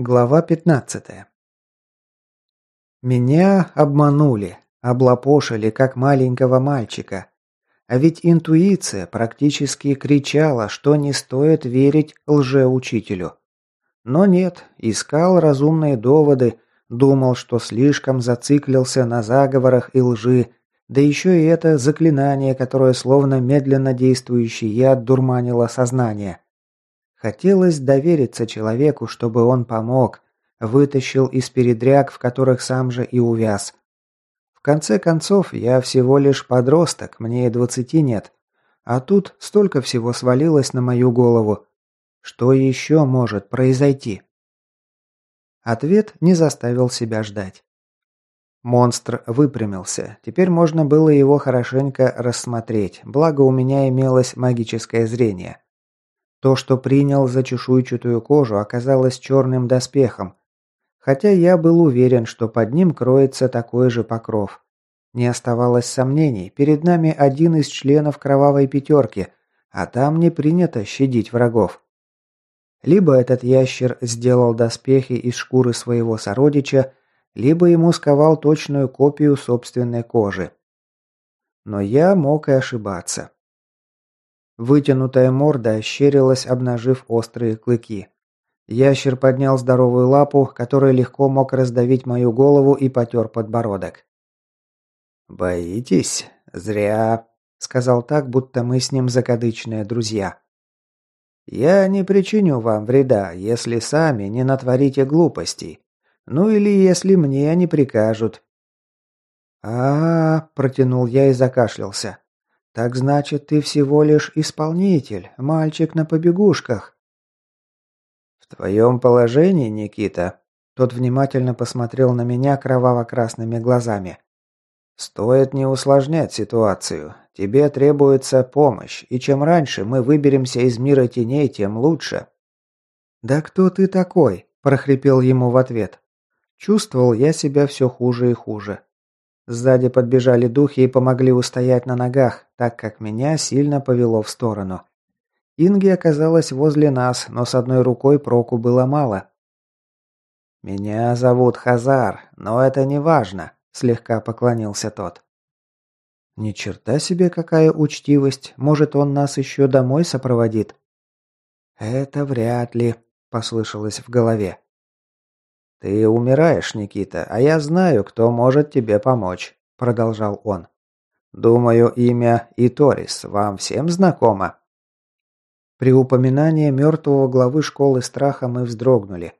Глава 15. Меня обманули, облапошили как маленького мальчика. А ведь интуиция практически кричала, что не стоит верить лжеучителю. Но нет, искал разумные доводы, думал, что слишком зациклился на заговорах и лжи, да еще и это заклинание, которое словно медленно действующий яд дурманило сознание – Хотелось довериться человеку, чтобы он помог, вытащил из передряг, в которых сам же и увяз. В конце концов, я всего лишь подросток, мне и двадцати нет. А тут столько всего свалилось на мою голову. Что еще может произойти? Ответ не заставил себя ждать. Монстр выпрямился. Теперь можно было его хорошенько рассмотреть, благо у меня имелось магическое зрение. То, что принял за чешуйчатую кожу, оказалось черным доспехом. Хотя я был уверен, что под ним кроется такой же покров. Не оставалось сомнений, перед нами один из членов кровавой пятерки, а там не принято щадить врагов. Либо этот ящер сделал доспехи из шкуры своего сородича, либо ему сковал точную копию собственной кожи. Но я мог и ошибаться. Вытянутая морда ощерилась, обнажив острые клыки. Ящер поднял здоровую лапу, которая легко мог раздавить мою голову и потер подбородок. «Боитесь? Зря», — сказал так, будто мы с ним закадычные друзья. «Я не причиню вам вреда, если сами не натворите глупостей. Ну или если мне не прикажут». «А-а-а», протянул я и закашлялся. Так значит, ты всего лишь исполнитель, мальчик на побегушках. В твоем положении, Никита, тот внимательно посмотрел на меня кроваво-красными глазами. Стоит не усложнять ситуацию. Тебе требуется помощь, и чем раньше мы выберемся из мира теней, тем лучше. Да кто ты такой? прохрипел ему в ответ. Чувствовал я себя все хуже и хуже. Сзади подбежали духи и помогли устоять на ногах, так как меня сильно повело в сторону. Инги оказалась возле нас, но с одной рукой проку было мало. «Меня зовут Хазар, но это не важно», – слегка поклонился тот. «Ни черта себе какая учтивость, может, он нас еще домой сопроводит?» «Это вряд ли», – послышалось в голове. «Ты умираешь, Никита, а я знаю, кто может тебе помочь», – продолжал он. «Думаю, имя Иторис вам всем знакомо?» При упоминании мертвого главы школы страха мы вздрогнули.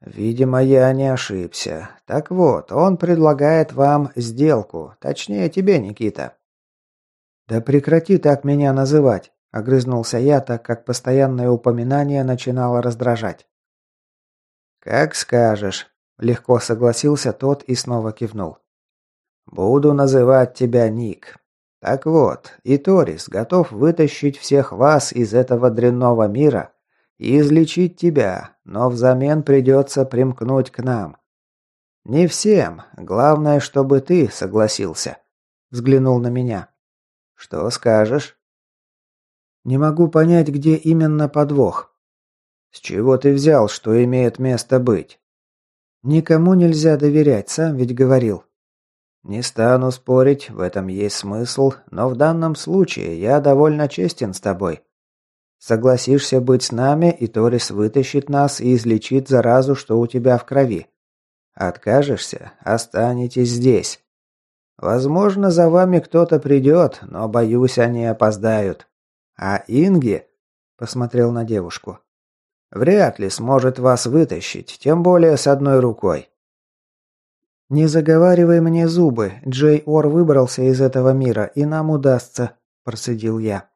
«Видимо, я не ошибся. Так вот, он предлагает вам сделку. Точнее, тебе, Никита». «Да прекрати так меня называть», – огрызнулся я, так как постоянное упоминание начинало раздражать. «Как скажешь», – легко согласился тот и снова кивнул. «Буду называть тебя Ник. Так вот, и Торис готов вытащить всех вас из этого дрянного мира и излечить тебя, но взамен придется примкнуть к нам. Не всем, главное, чтобы ты согласился», – взглянул на меня. «Что скажешь?» «Не могу понять, где именно подвох», «С чего ты взял, что имеет место быть?» «Никому нельзя доверять, сам ведь говорил». «Не стану спорить, в этом есть смысл, но в данном случае я довольно честен с тобой. Согласишься быть с нами, и Торис вытащит нас и излечит заразу, что у тебя в крови. Откажешься, останетесь здесь. Возможно, за вами кто-то придет, но, боюсь, они опоздают. А Инги...» – посмотрел на девушку. Вряд ли сможет вас вытащить, тем более с одной рукой. Не заговаривай мне зубы. Джей Ор выбрался из этого мира, и нам удастся, процедил я.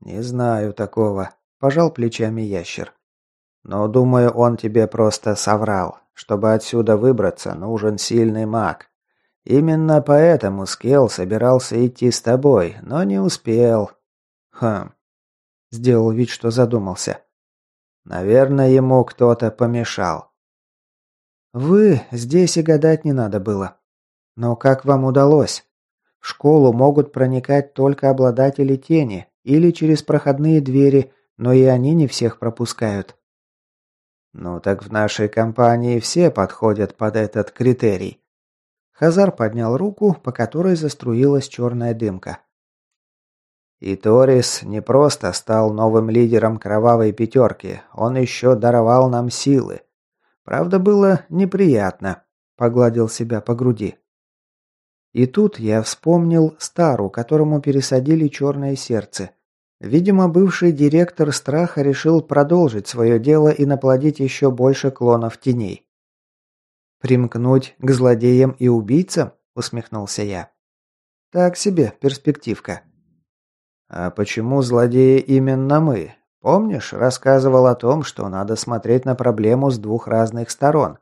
Не знаю такого, пожал плечами ящер. Но думаю, он тебе просто соврал. Чтобы отсюда выбраться, нужен сильный маг. Именно поэтому Скел собирался идти с тобой, но не успел. Хм. Сделал вид, что задумался. Наверное, ему кто-то помешал. Вы здесь и гадать не надо было. Но как вам удалось? В школу могут проникать только обладатели тени или через проходные двери, но и они не всех пропускают. «Ну так в нашей компании все подходят под этот критерий». Хазар поднял руку, по которой заструилась черная дымка. И Торис не просто стал новым лидером кровавой пятерки, он еще даровал нам силы. Правда, было неприятно. Погладил себя по груди. И тут я вспомнил Стару, которому пересадили черное сердце. Видимо, бывший директор страха решил продолжить свое дело и наплодить еще больше клонов теней. «Примкнуть к злодеям и убийцам?» – усмехнулся я. «Так себе перспективка». «А почему злодеи именно мы? Помнишь, рассказывал о том, что надо смотреть на проблему с двух разных сторон?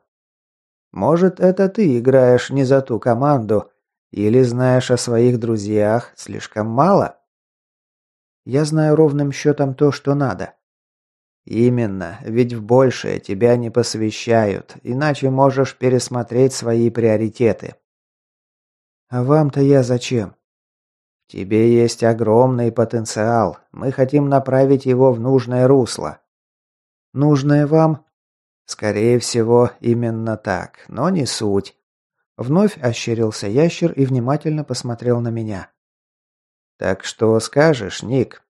Может, это ты играешь не за ту команду, или знаешь о своих друзьях слишком мало?» «Я знаю ровным счетом то, что надо». «Именно, ведь в большее тебя не посвящают, иначе можешь пересмотреть свои приоритеты». «А вам-то я зачем?» Тебе есть огромный потенциал. Мы хотим направить его в нужное русло. Нужное вам? Скорее всего, именно так, но не суть. Вновь ощерился ящер и внимательно посмотрел на меня. Так что скажешь, Ник?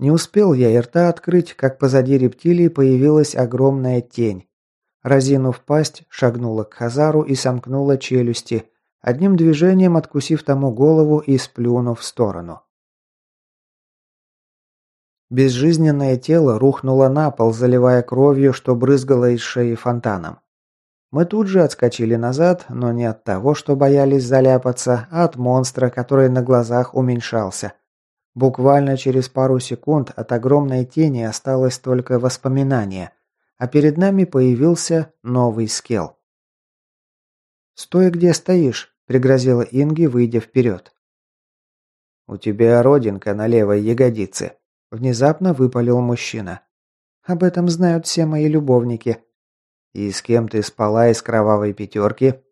Не успел я и рта открыть, как позади рептилии появилась огромная тень. Разинув пасть, шагнула к Хазару и сомкнула челюсти, одним движением откусив тому голову и сплюнув в сторону. Безжизненное тело рухнуло на пол, заливая кровью, что брызгало из шеи фонтаном. Мы тут же отскочили назад, но не от того, что боялись заляпаться, а от монстра, который на глазах уменьшался. Буквально через пару секунд от огромной тени осталось только воспоминание, а перед нами появился новый скелл. «Стой, где стоишь», – пригрозила Инги, выйдя вперед. «У тебя родинка на левой ягодице», – внезапно выпалил мужчина. «Об этом знают все мои любовники». «И с кем ты спала из кровавой пятерки?»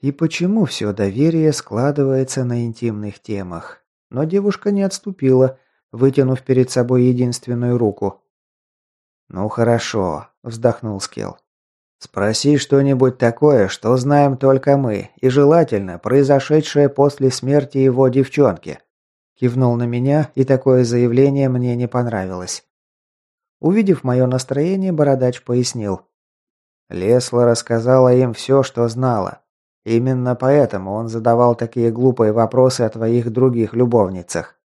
И почему все доверие складывается на интимных темах? Но девушка не отступила, вытянув перед собой единственную руку. «Ну хорошо», – вздохнул Скелл. Спроси что-нибудь такое, что знаем только мы, и желательно произошедшее после смерти его девчонки. Кивнул на меня, и такое заявление мне не понравилось. Увидев мое настроение, бородач пояснил. Лесла рассказала им все, что знала. Именно поэтому он задавал такие глупые вопросы о твоих других любовницах.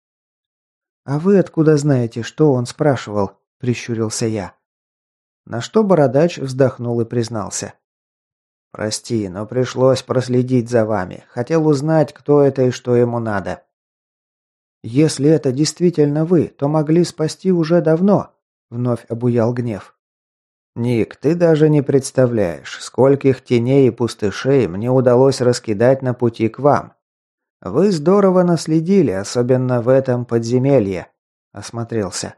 «А вы откуда знаете, что он спрашивал?» – прищурился я. На что бородач вздохнул и признался. «Прости, но пришлось проследить за вами. Хотел узнать, кто это и что ему надо». «Если это действительно вы, то могли спасти уже давно», — вновь обуял гнев. «Ник, ты даже не представляешь, скольких теней и пустышей мне удалось раскидать на пути к вам. Вы здорово наследили, особенно в этом подземелье», — осмотрелся.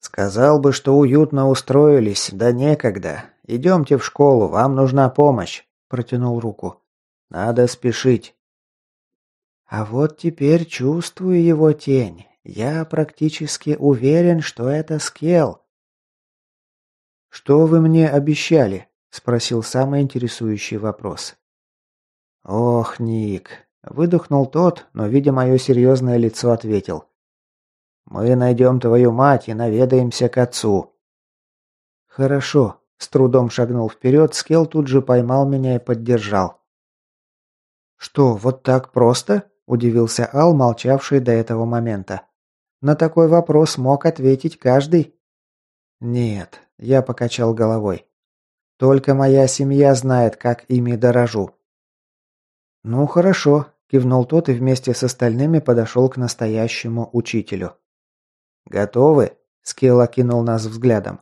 «Сказал бы, что уютно устроились, да некогда. Идемте в школу, вам нужна помощь», – протянул руку. «Надо спешить». «А вот теперь чувствую его тень. Я практически уверен, что это скел». «Что вы мне обещали?» – спросил самый интересующий вопрос. «Ох, Ник!» – выдохнул тот, но, видя мое серьезное лицо, ответил. Мы найдем твою мать и наведаемся к отцу». «Хорошо», – с трудом шагнул вперед, Скел тут же поймал меня и поддержал. «Что, вот так просто?» – удивился Ал, молчавший до этого момента. «На такой вопрос мог ответить каждый». «Нет», – я покачал головой. «Только моя семья знает, как ими дорожу». «Ну, хорошо», – кивнул тот и вместе с остальными подошел к настоящему учителю. «Готовы?» – Скилл окинул нас взглядом.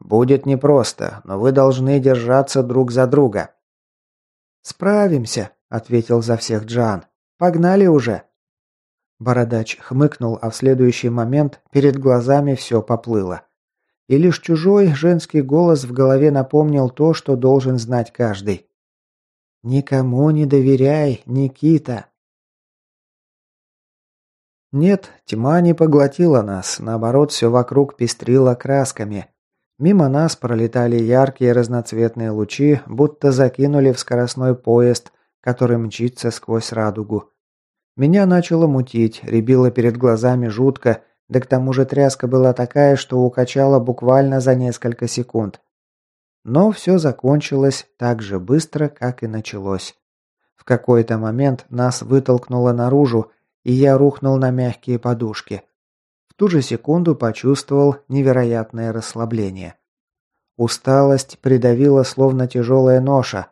«Будет непросто, но вы должны держаться друг за друга». «Справимся», – ответил за всех Джан. «Погнали уже». Бородач хмыкнул, а в следующий момент перед глазами все поплыло. И лишь чужой женский голос в голове напомнил то, что должен знать каждый. «Никому не доверяй, Никита!» Нет, тьма не поглотила нас, наоборот, все вокруг пестрило красками. Мимо нас пролетали яркие разноцветные лучи, будто закинули в скоростной поезд, который мчится сквозь радугу. Меня начало мутить, рябило перед глазами жутко, да к тому же тряска была такая, что укачала буквально за несколько секунд. Но все закончилось так же быстро, как и началось. В какой-то момент нас вытолкнуло наружу, и я рухнул на мягкие подушки. В ту же секунду почувствовал невероятное расслабление. Усталость придавила словно тяжелая ноша.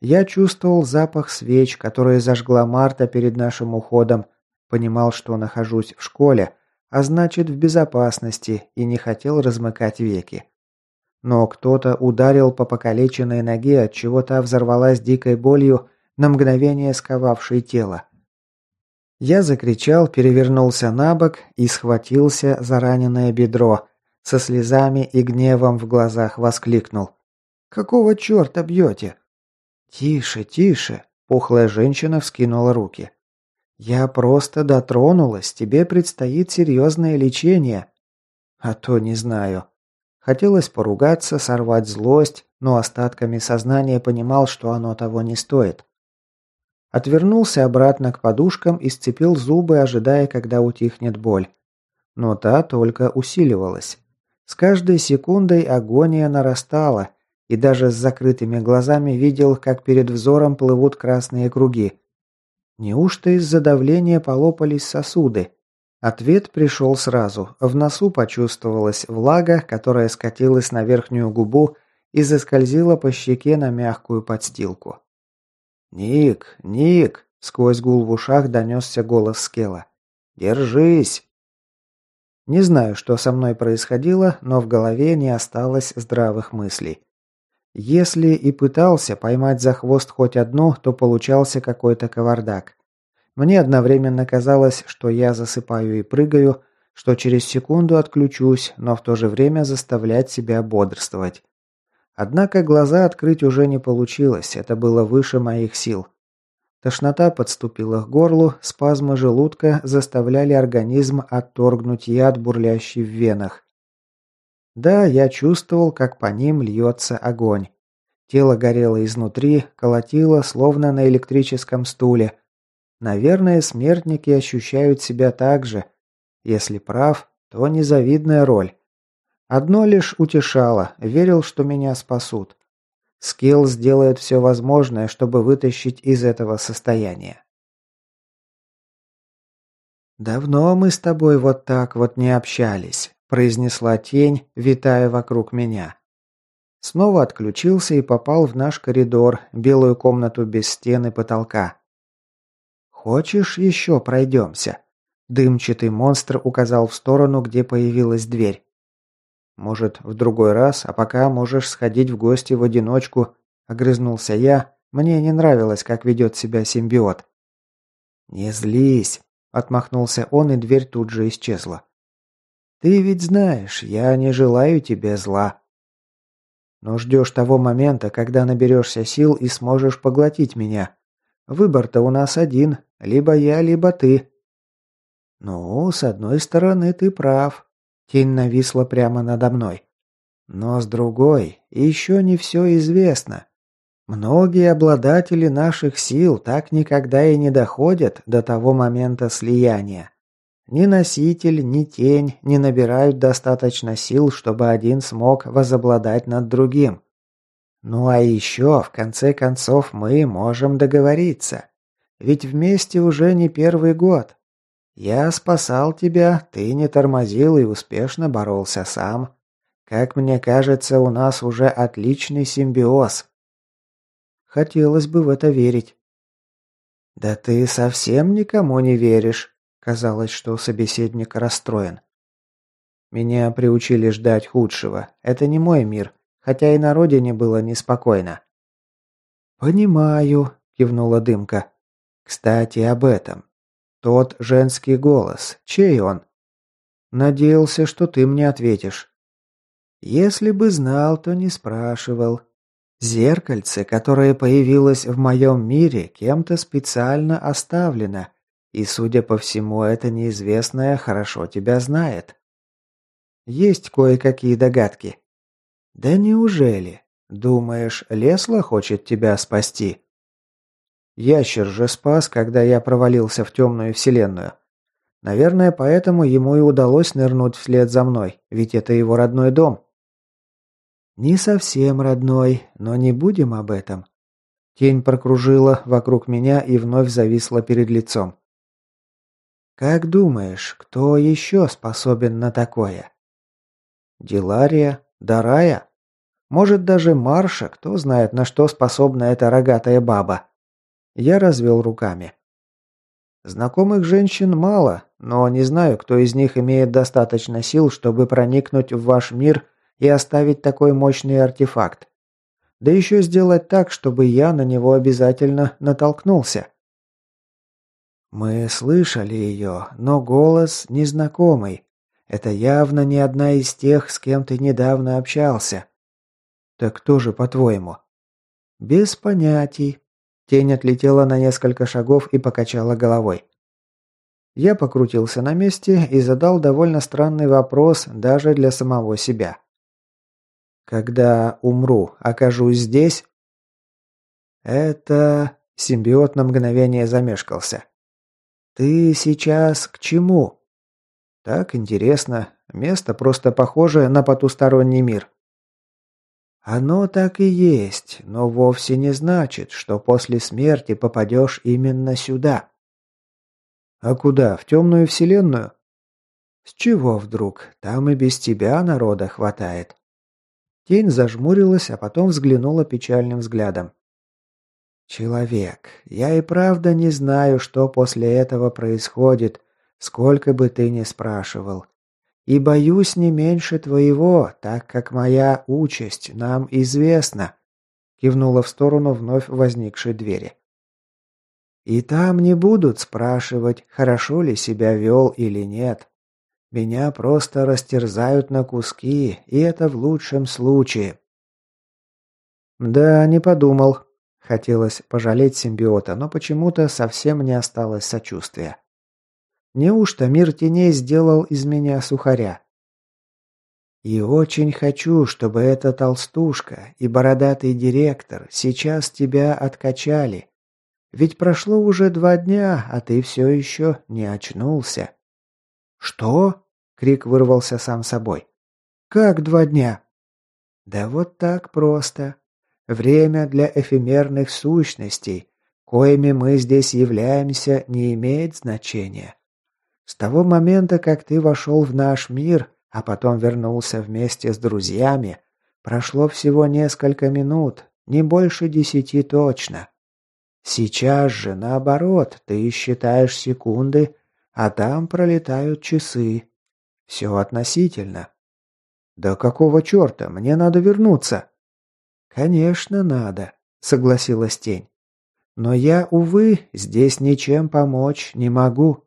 Я чувствовал запах свеч, которые зажгла Марта перед нашим уходом, понимал, что нахожусь в школе, а значит в безопасности и не хотел размыкать веки. Но кто-то ударил по покалеченной ноге, от чего та взорвалась дикой болью, на мгновение сковавшей тело. Я закричал, перевернулся на бок и схватился за раненое бедро. Со слезами и гневом в глазах воскликнул. «Какого черта бьете?» «Тише, тише!» – пухлая женщина вскинула руки. «Я просто дотронулась, тебе предстоит серьезное лечение». «А то не знаю». Хотелось поругаться, сорвать злость, но остатками сознания понимал, что оно того не стоит. Отвернулся обратно к подушкам и сцепил зубы, ожидая, когда утихнет боль. Но та только усиливалась. С каждой секундой агония нарастала, и даже с закрытыми глазами видел, как перед взором плывут красные круги. Неужто из-за давления полопались сосуды? Ответ пришел сразу. В носу почувствовалась влага, которая скатилась на верхнюю губу и заскользила по щеке на мягкую подстилку. «Ник! Ник!» – сквозь гул в ушах донесся голос Скела. «Держись!» Не знаю, что со мной происходило, но в голове не осталось здравых мыслей. Если и пытался поймать за хвост хоть одну, то получался какой-то кавардак. Мне одновременно казалось, что я засыпаю и прыгаю, что через секунду отключусь, но в то же время заставлять себя бодрствовать. Однако глаза открыть уже не получилось, это было выше моих сил. Тошнота подступила к горлу, спазмы желудка заставляли организм отторгнуть яд, бурлящий в венах. Да, я чувствовал, как по ним льется огонь. Тело горело изнутри, колотило, словно на электрическом стуле. Наверное, смертники ощущают себя так же. Если прав, то незавидная роль. Одно лишь утешало, верил, что меня спасут. Скилл сделает все возможное, чтобы вытащить из этого состояния. «Давно мы с тобой вот так вот не общались», – произнесла тень, витая вокруг меня. Снова отключился и попал в наш коридор, белую комнату без стены потолка. «Хочешь, еще пройдемся?» Дымчатый монстр указал в сторону, где появилась дверь. Может, в другой раз, а пока можешь сходить в гости в одиночку», – огрызнулся я. Мне не нравилось, как ведет себя симбиот. «Не злись», – отмахнулся он, и дверь тут же исчезла. «Ты ведь знаешь, я не желаю тебе зла». «Но ждешь того момента, когда наберешься сил и сможешь поглотить меня. Выбор-то у нас один, либо я, либо ты». «Ну, с одной стороны, ты прав. Тень нависла прямо надо мной. Но с другой, еще не все известно. Многие обладатели наших сил так никогда и не доходят до того момента слияния. Ни носитель, ни тень не набирают достаточно сил, чтобы один смог возобладать над другим. Ну а еще, в конце концов, мы можем договориться. Ведь вместе уже не первый год. Я спасал тебя, ты не тормозил и успешно боролся сам. Как мне кажется, у нас уже отличный симбиоз. Хотелось бы в это верить. Да ты совсем никому не веришь. Казалось, что собеседник расстроен. Меня приучили ждать худшего. Это не мой мир, хотя и на родине было неспокойно. Понимаю, кивнула Дымка. Кстати, об этом. Тот женский голос. Чей он? Надеялся, что ты мне ответишь. Если бы знал, то не спрашивал. Зеркальце, которое появилось в моем мире, кем-то специально оставлено. И, судя по всему, это неизвестное хорошо тебя знает. Есть кое-какие догадки. «Да неужели? Думаешь, Лесла хочет тебя спасти?» Ящер же спас, когда я провалился в темную вселенную. Наверное, поэтому ему и удалось нырнуть вслед за мной, ведь это его родной дом. Не совсем родной, но не будем об этом. Тень прокружила вокруг меня и вновь зависла перед лицом. Как думаешь, кто еще способен на такое? Дилария? Дарая? Может, даже Марша, кто знает, на что способна эта рогатая баба. Я развел руками. Знакомых женщин мало, но не знаю, кто из них имеет достаточно сил, чтобы проникнуть в ваш мир и оставить такой мощный артефакт. Да еще сделать так, чтобы я на него обязательно натолкнулся. Мы слышали ее, но голос незнакомый. Это явно не одна из тех, с кем ты недавно общался. Так кто же, по-твоему? Без понятий, Тень отлетела на несколько шагов и покачала головой. Я покрутился на месте и задал довольно странный вопрос даже для самого себя. Когда умру, окажусь здесь? Это... Симбиот на мгновение замешкался. Ты сейчас к чему? Так интересно. Место просто похоже на потусторонний мир. Оно так и есть, но вовсе не значит, что после смерти попадешь именно сюда. А куда? В темную вселенную? С чего вдруг? Там и без тебя народа хватает. Тень зажмурилась, а потом взглянула печальным взглядом. «Человек, я и правда не знаю, что после этого происходит, сколько бы ты ни спрашивал. И боюсь не меньше твоего, так как моя участь нам известна», кивнула в сторону вновь возникшей двери. «И там не будут спрашивать, хорошо ли себя вел или нет. Меня просто растерзают на куски, и это в лучшем случае». «Да, не подумал». Хотелось пожалеть симбиота, но почему-то совсем не осталось сочувствия. Неужто мир теней сделал из меня сухаря? И очень хочу, чтобы эта толстушка и бородатый директор сейчас тебя откачали. Ведь прошло уже два дня, а ты все еще не очнулся. Что? Крик вырвался сам собой. Как два дня? Да вот так просто. Время для эфемерных сущностей, коими мы здесь являемся, не имеет значения. С того момента, как ты вошел в наш мир, а потом вернулся вместе с друзьями, прошло всего несколько минут, не больше десяти точно. Сейчас же, наоборот, ты считаешь секунды, а там пролетают часы. Все относительно. Да какого черта? Мне надо вернуться. Конечно, надо, согласилась тень. Но я, увы, здесь ничем помочь не могу.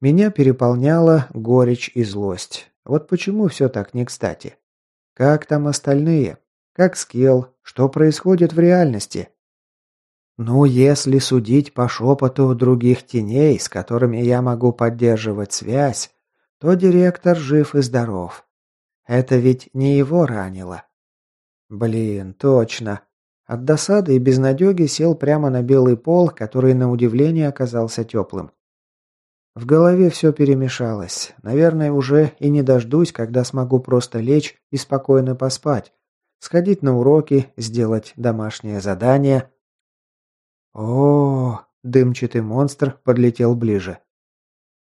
Меня переполняла горечь и злость. Вот почему все так не кстати. Как там остальные? Как Скелл? Что происходит в реальности? Ну, если судить по шепоту других теней, с которыми я могу поддерживать связь, то директор жив и здоров. Это ведь не его ранило. Блин, точно. От досады и безнадеги сел прямо на белый пол, который на удивление оказался теплым. В голове все перемешалось. Наверное, уже и не дождусь, когда смогу просто лечь и спокойно поспать. Сходить на уроки, сделать домашнее задание. О, дымчатый монстр подлетел ближе.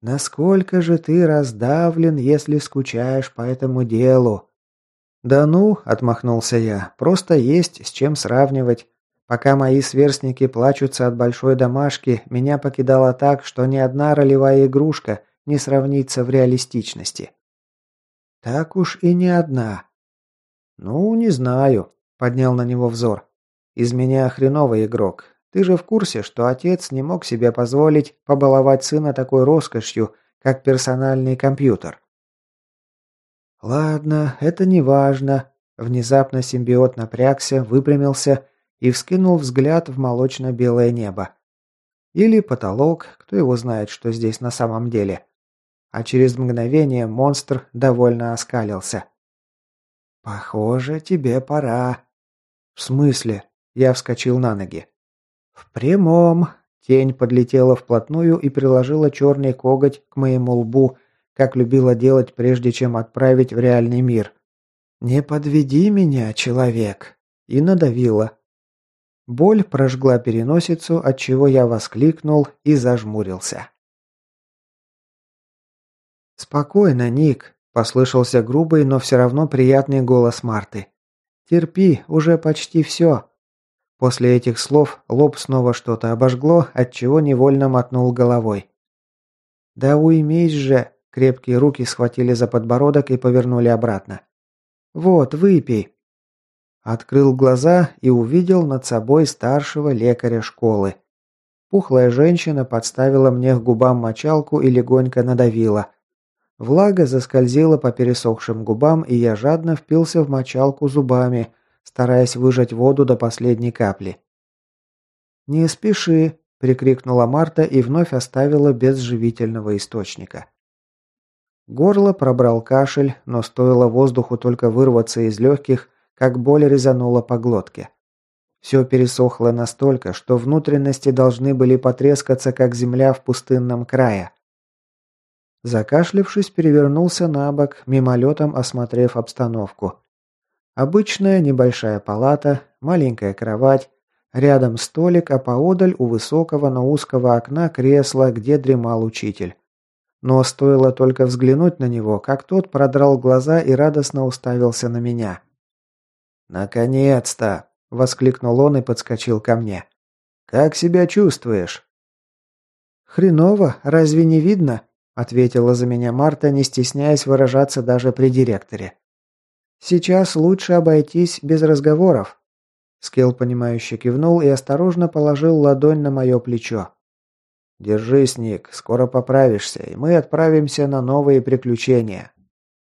Насколько же ты раздавлен, если скучаешь по этому делу? Да ну, отмахнулся я. Просто есть с чем сравнивать. Пока мои сверстники плачутся от большой домашки, меня покидало так, что ни одна ролевая игрушка не сравнится в реалистичности. Так уж и не одна. Ну, не знаю, поднял на него взор. Из меня хреновый игрок. Ты же в курсе, что отец не мог себе позволить побаловать сына такой роскошью, как персональный компьютер. Ладно, это не важно. Внезапно симбиот напрягся, выпрямился и вскинул взгляд в молочно-белое небо. Или потолок, кто его знает, что здесь на самом деле. А через мгновение монстр довольно оскалился. «Похоже, тебе пора». «В смысле?» Я вскочил на ноги. «В прямом». Тень подлетела вплотную и приложила черный коготь к моему лбу, как любила делать, прежде чем отправить в реальный мир. «Не подведи меня, человек!» И надавила. Боль прожгла переносицу, отчего я воскликнул и зажмурился. «Спокойно, Ник», – послышался грубый, но все равно приятный голос Марты. «Терпи, уже почти все». После этих слов лоб снова что-то обожгло, отчего невольно мотнул головой. «Да уймись же!» – крепкие руки схватили за подбородок и повернули обратно. «Вот, выпей». Открыл глаза и увидел над собой старшего лекаря школы. Пухлая женщина подставила мне к губам мочалку и легонько надавила. Влага заскользила по пересохшим губам, и я жадно впился в мочалку зубами, стараясь выжать воду до последней капли. «Не спеши», – прикрикнула Марта и вновь оставила без живительного источника. Горло пробрал кашель, но стоило воздуху только вырваться из легких, как боль резанула по глотке. Все пересохло настолько, что внутренности должны были потрескаться, как земля в пустынном крае. Закашлившись, перевернулся на бок, мимолетом осмотрев обстановку. Обычная небольшая палата, маленькая кровать, рядом столик, а поодаль у высокого, но узкого окна кресло, где дремал учитель. Но стоило только взглянуть на него, как тот продрал глаза и радостно уставился на меня. «Наконец-то!» – воскликнул он и подскочил ко мне. «Как себя чувствуешь?» «Хреново, разве не видно?» ответила за меня Марта, не стесняясь выражаться даже при директоре. Сейчас лучше обойтись без разговоров. Скилл понимающе кивнул и осторожно положил ладонь на мое плечо. Держись, Ник, скоро поправишься, и мы отправимся на новые приключения.